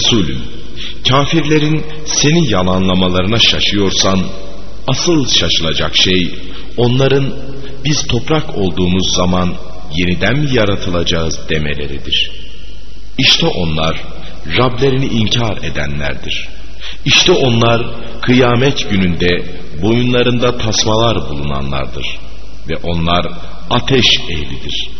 Resulüm, kafirlerin seni yalanlamalarına şaşıyorsan, asıl şaşılacak şey onların biz toprak olduğumuz zaman yeniden mi yaratılacağız demeleridir. İşte onlar Rablerini inkar edenlerdir. İşte onlar kıyamet gününde boyunlarında tasmalar bulunanlardır. Ve onlar ateş ehlidir.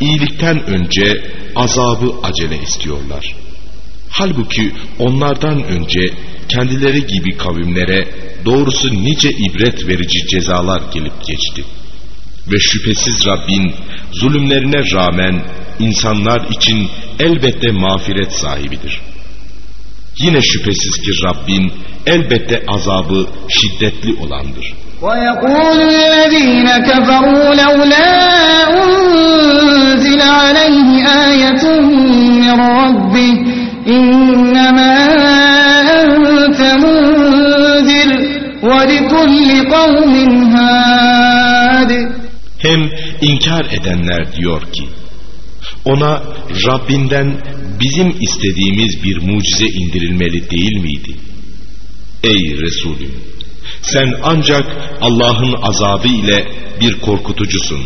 iyilikten önce azabı acele istiyorlar. Halbuki onlardan önce kendileri gibi kavimlere doğrusu nice ibret verici cezalar gelip geçti. Ve şüphesiz Rabbin zulümlerine rağmen insanlar için elbette mağfiret sahibidir. Yine şüphesiz ki Rabbin elbette azabı şiddetli olandır. ويقول الذين كفروا لولا inkar edenler diyor ki, ona Rabbinden bizim istediğimiz bir mucize indirilmeli değil miydi? Ey Resulüm! Sen ancak Allah'ın azabı ile bir korkutucusun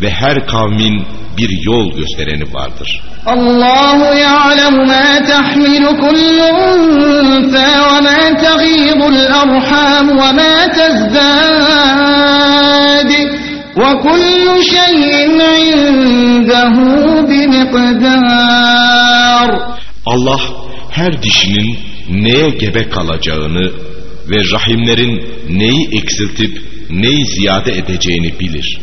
ve her kavmin bir yol göstereni vardır. Allahu ya'lemu ma tahmilu kullu unsa ve ma taghidul erham ve ma tezdad. وكل شيء عنده بمقدار Allah her dişinin neye gebe kalacağını ve rahimlerin neyi eksiltip neyi ziyade edeceğini bilir.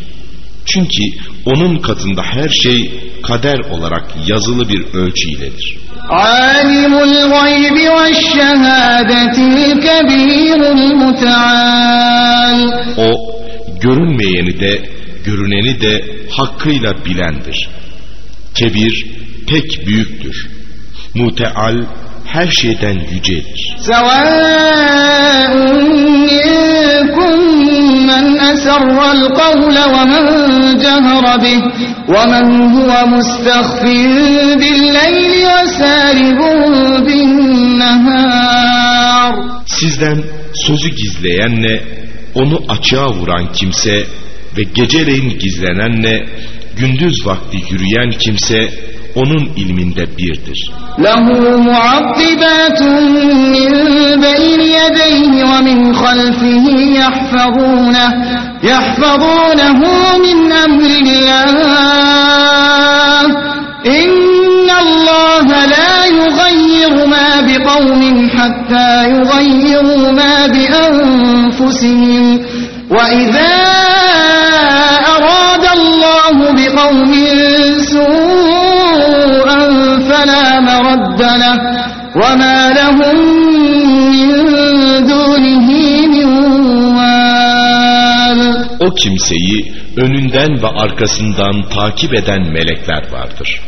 Çünkü onun katında her şey kader olarak yazılı bir ölçü iledir. عالم الغيب والشهادة الكبير المتعال O görünmeyeni de görüneni de hakkıyla bilendir. Kebir pek büyüktür. Muteal her şeyden yücedir. سواء منكم من أسر القول ومن جهر به ومن هو مستخف بالليل وسارب بالنهار Sizden sözü gizleyenle onu açığa vuran kimse ve geceleyin gizlenenle gündüz vakti yürüyen kimse onun ilminde birdir. Lehu mu'akkibatun min beyni yedeyhi ve min halfihi yahfazunah yahfazunahu min emrillah innallâhe la yugayyiru ma bi biqavmin hattâ yugayyiru بأنفسهم وإذا أراد الله بقوم سوءا فلا مرد له وما لهم من دونه من وال O kimseyi önünden ve arkasından takip eden melekler vardır.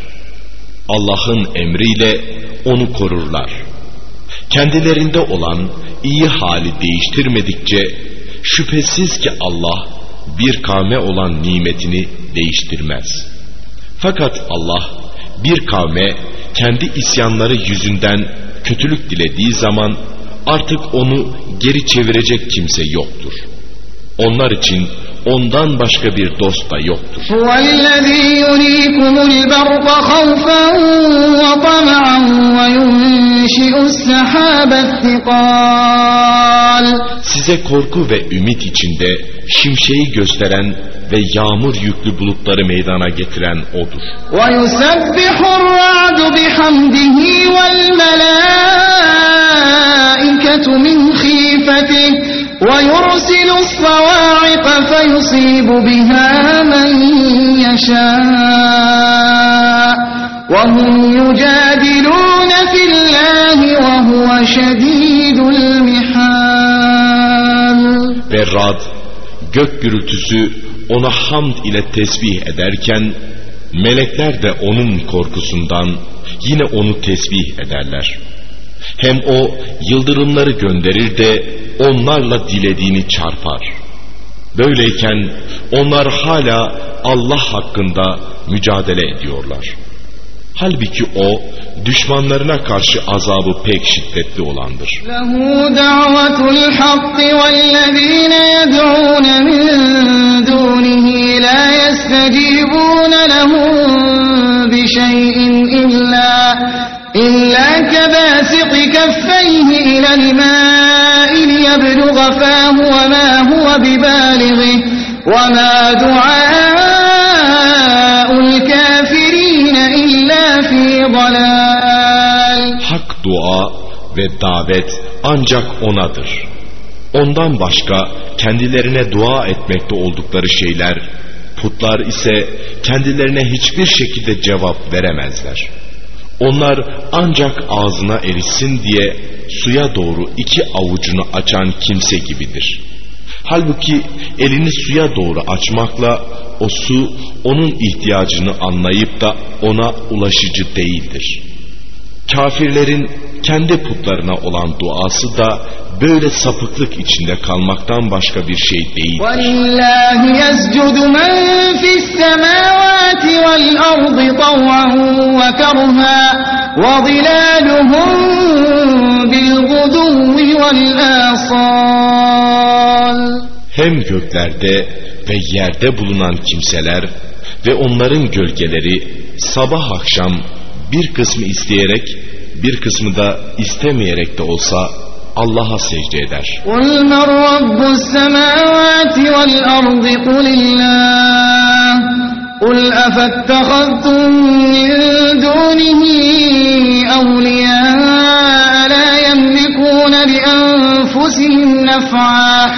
Allah'ın emriyle onu korurlar. Kendilerinde olan iyi hali değiştirmedikçe şüphesiz ki Allah bir kavme olan nimetini değiştirmez. Fakat Allah bir kavme kendi isyanları yüzünden kötülük dilediği zaman artık onu geri çevirecek kimse yoktur. Onlar için ondan başka bir dost da yoktur. Size korku ve ümit içinde şimşeği gösteren ve yağmur yüklü bulutları meydana getiren O'dur. ويسبح الرعد بحمده والملائكة من خيفته ويرسل الصواعق فيصيب بها من يشاء وهم يجادلون في الله وهو شديد المحال Ve Rad, gök gürültüsü ona hamd ile tesbih ederken, melekler de onun korkusundan yine onu tesbih ederler. Hem o yıldırımları gönderir de onlarla dilediğini çarpar. Böyleyken onlar hala Allah hakkında mücadele ediyorlar. Halbuki o düşmanlarına karşı azabı pek şiddetli olandır. Lehu da'vetul hakki vellezine yed'ûne min dûnihi la yestecibûne lehum bi şey'in illa illa kebâsiqi keffeyhi ilel mâ'i liyebluğa fâhu ve mâ huve bibâlighi ve mâ du'â ضلال Hak dua ve davet ancak O'nadır. Ondan başka kendilerine dua etmekte oldukları şeyler, putlar ise kendilerine hiçbir şekilde cevap veremezler. Onlar ancak ağzına erişsin diye suya doğru iki avucunu açan kimse gibidir. Halbuki elini suya doğru açmakla o su onun ihtiyacını anlayıp da ona ulaşıcı değildir. Kafirlerin kendi putlarına olan duası da böyle sapıklık içinde kalmaktan başka bir şey değil. ولله Hem göklerde ve yerde bulunan kimseler ve onların gölgeleri sabah akşam bir kısmı isteyerek bir kısmı da istemeyerek de olsa Allah'a secde eder. قل من رب السماوات والأرض قل الله قل أفاتخذتم من دونه أولياء لا يملكون لأنفسهم نفعا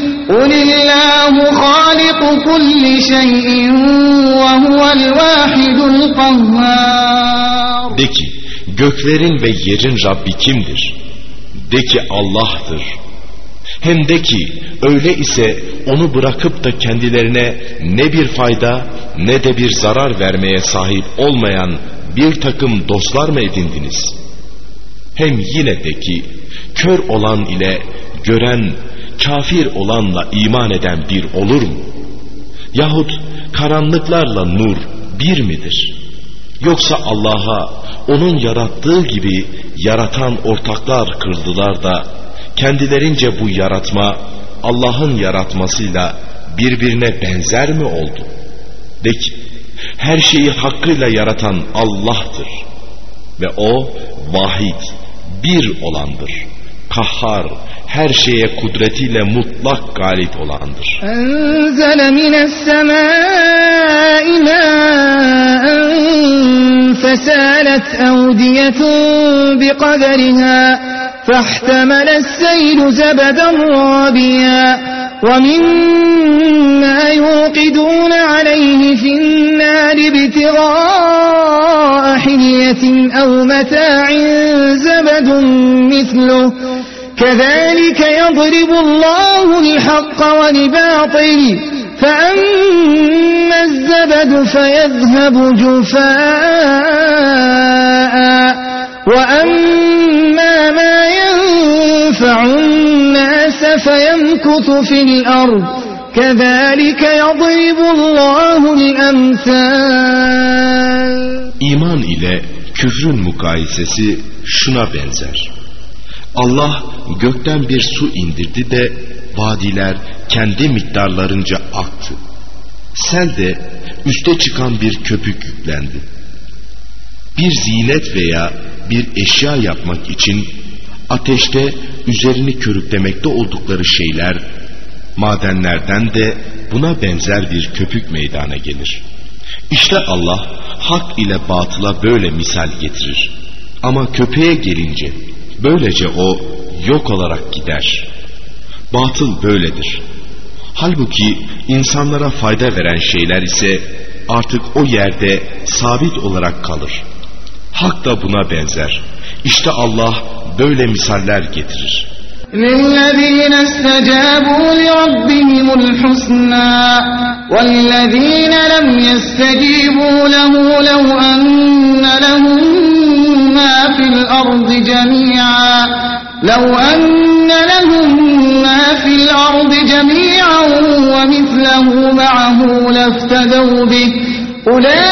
قل الله خالق كل شيء وهو الواحد القهار De ki göklerin ve yerin Rabbi kimdir? De ki Allah'tır. Hem de ki öyle ise onu bırakıp da kendilerine ne bir fayda ne de bir zarar vermeye sahip olmayan bir takım dostlar mı edindiniz? Hem yine de ki kör olan ile gören, kafir olanla iman eden bir olur mu? Yahut karanlıklarla nur bir midir? Yoksa Allah'a onun yarattığı gibi yaratan ortaklar kırdılar da kendilerince bu yaratma Allah'ın yaratmasıyla birbirine benzer mi oldu? De ki her şeyi hakkıyla yaratan Allah'tır ve o vahid bir olandır. Kahhar her şeye kudretiyle mutlak galip olandır. أنزل من السماء ماء فسالت أودية بقدرها فاحتمل السيل زبدا رابيا ومما يوقدون عليه في النار ابتغاء حلية أو متاع زبد مثله كذلك يضرب الله الحق والباطل فأما الزبد فيذهب جفاء وأما ما ينفع الناس فيمكث في الأرض كذلك يضرب الله الأمثال İman ile küfrün mukayesesi şuna benzer. Allah gökten bir su indirdi de vadiler kendi miktarlarınca aktı. Sel de üste çıkan bir köpük yüklendi. Bir zinet veya bir eşya yapmak için ateşte üzerini körüklemekte oldukları şeyler madenlerden de buna benzer bir köpük meydana gelir. İşte Allah hak ile batıla böyle misal getirir. Ama köpeğe gelince böylece o yok olarak gider. Batıl böyledir. Halbuki insanlara fayda veren şeyler ise artık o yerde sabit olarak kalır. Hak da buna benzer. İşte Allah böyle misaller getirir. للذين استجابوا لربهم الحسنى والذين لم يستجيبوا له لو أن لهم في الأرض جميعا. لو أن لهم ما في الأرض جميعا ومثله معه لافتدوا به. أولئك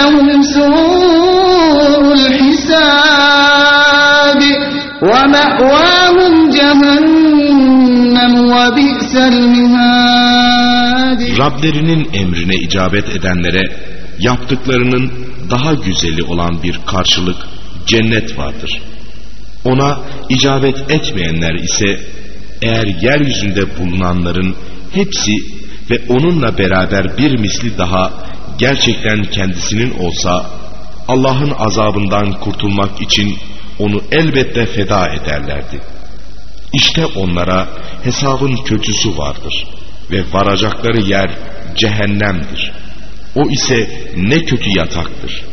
لهم سوء الحساب. ومأواهم جهنم وبئس المهاد. Rablerinin emrine icabet edenlere yaptıklarının daha güzeli olan bir karşılık cennet vardır. Ona icabet etmeyenler ise eğer yeryüzünde bulunanların hepsi ve onunla beraber bir misli daha gerçekten kendisinin olsa Allah'ın azabından kurtulmak için onu elbette feda ederlerdi. İşte onlara hesabın kötüsü vardır ve varacakları yer cehennemdir. O ise ne kötü yataktır.